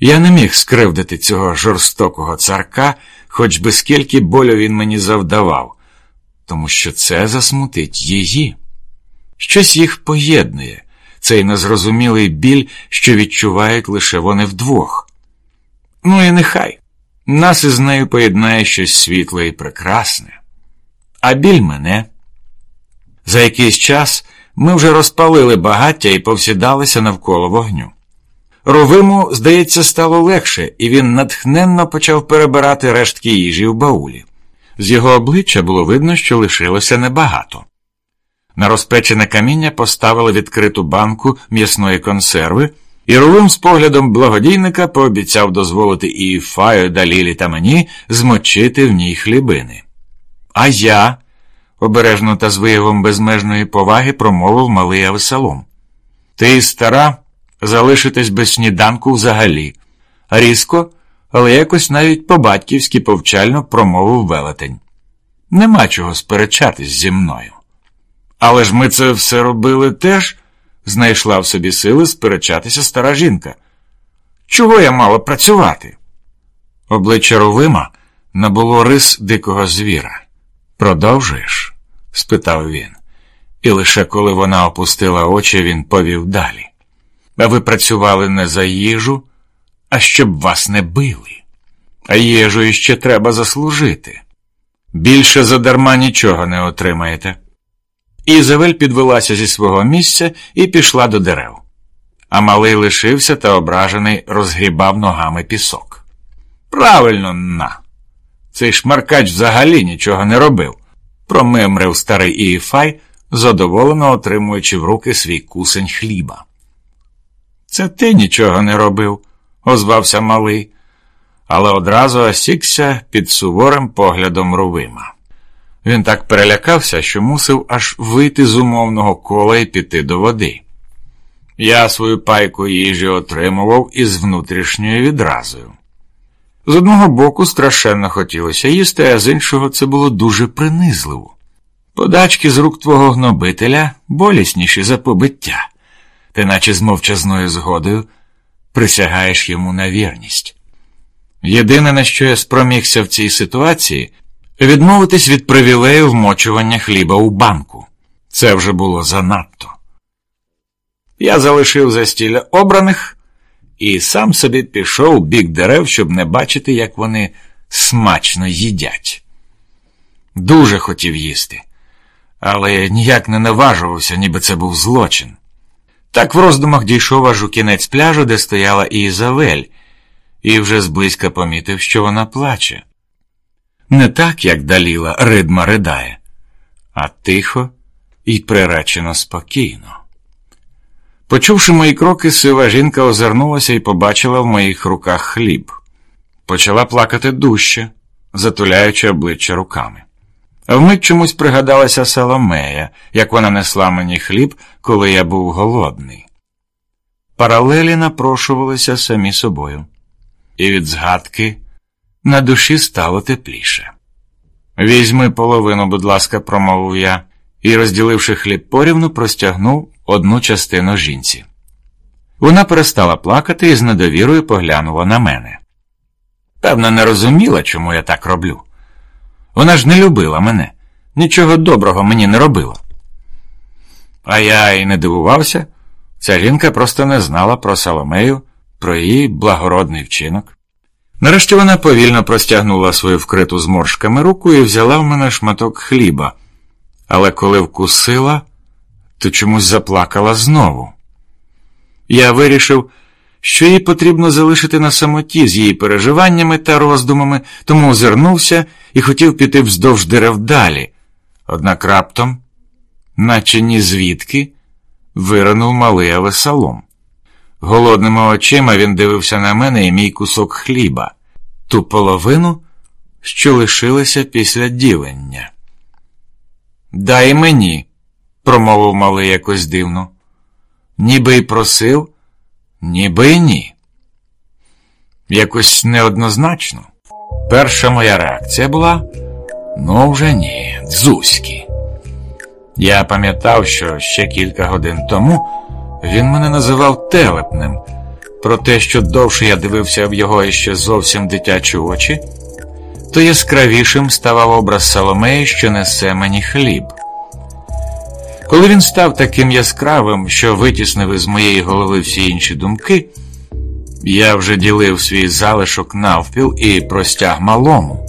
Я не міг скривдити цього жорстокого царка, хоч би скільки болю він мені завдавав, тому що це засмутить її. Щось їх поєднує, цей незрозумілий біль, що відчувають лише вони вдвох. Ну і нехай нас із нею поєднає щось світле і прекрасне, а біль мене. За якийсь час ми вже розпалили багаття і повсідалися навколо вогню. Ровиму, здається, стало легше, і він натхненно почав перебирати рештки їжі в баулі. З його обличчя було видно, що лишилося небагато. На розпечене каміння поставили відкриту банку м'ясної консерви, і Ровим з поглядом благодійника пообіцяв дозволити і Фаю, Далілі та мені змочити в ній хлібини. А я, обережно та з виявом безмежної поваги, промовив малий Авесалом. Ти, стара, залишитись без сніданку взагалі. Різко, але якось навіть по-батьківськи повчально промовив велетень. Нема чого сперечатись зі мною. Але ж ми це все робили теж, знайшла в собі сили сперечатися стара жінка. Чого я мала працювати? Обличчя Ровима набуло рис дикого звіра. Продовжуєш? спитав він, і лише коли вона опустила очі, він повів далі. Ви працювали не за їжу, а щоб вас не били. А їжу іще треба заслужити. Більше задарма нічого не отримаєте. Ізавель підвелася зі свого місця і пішла до дерев. А малий лишився та ображений розгрібав ногами пісок. Правильно, на. Цей шмаркач взагалі нічого не робив, промимрив старий Іїфай, задоволено отримуючи в руки свій кусень хліба. Це ти нічого не робив, озвався малий, але одразу осікся під суворим поглядом Рувима. Він так перелякався, що мусив аж вийти з умовного кола і піти до води. Я свою пайку їжі отримував із внутрішньою відразою. З одного боку страшенно хотілося їсти, а з іншого це було дуже принизливо. Подачки з рук твого гнобителя болісніші за побиття, ти наче з мовчазною згодою присягаєш йому на вірність. Єдине, на що я спромігся в цій ситуації, відмовитись від привілею вмочування хліба у банку. Це вже було занадто. Я залишив застілля обраних і сам собі пішов у бік дерев, щоб не бачити, як вони смачно їдять. Дуже хотів їсти, але ніяк не наважувався, ніби це був злочин. Так в роздумах дійшов аж у кінець пляжу, де стояла Ізавель, і вже зблизька помітив, що вона плаче. Не так, як даліла ридма ридає, а тихо і приречено спокійно. Почувши мої кроки, сива жінка озирнулася і побачила в моїх руках хліб. Почала плакати дужче, затуляючи обличчя руками. Вмить чомусь пригадалася Соломея, як вона несла мені хліб, коли я був голодний. Паралелі напрошувалися самі собою, і від згадки на душі стало тепліше. Візьми половину, будь ласка, промовив я, і, розділивши хліб порівну, простягнув одну частину жінці. Вона перестала плакати і з недовірою поглянула на мене. Певно, не розуміла, чому я так роблю. Вона ж не любила мене, нічого доброго мені не робила. А я і не дивувався, ця жінка просто не знала про Соломею, про її благородний вчинок. Нарешті вона повільно простягнула свою вкриту зморшками руку і взяла в мене шматок хліба, але коли вкусила, то чомусь заплакала знову. Я вирішив, що їй потрібно залишити на самоті з її переживаннями та роздумами, тому озирнувся і хотів піти вздовж дерев далі. Однак раптом, наче ні звідки, виринув малий Авесалом. Голодними очима він дивився на мене і мій кусок хліба, ту половину, що лишилася після ділення. Дай мені, промовив малий якось дивно. Ніби й просив, ніби ні. Якось неоднозначно. Перша моя реакція була ну вже ні, дзузькі. Я пам'ятав, що ще кілька годин тому він мене називав телепним, Про те, що довше я дивився в його іще зовсім дитячі очі, то яскравішим ставав образ Соломеї, що несе мені хліб. Коли він став таким яскравим, що витіснив із моєї голови всі інші думки, я вже ділив свій залишок навпіл і простяг малому.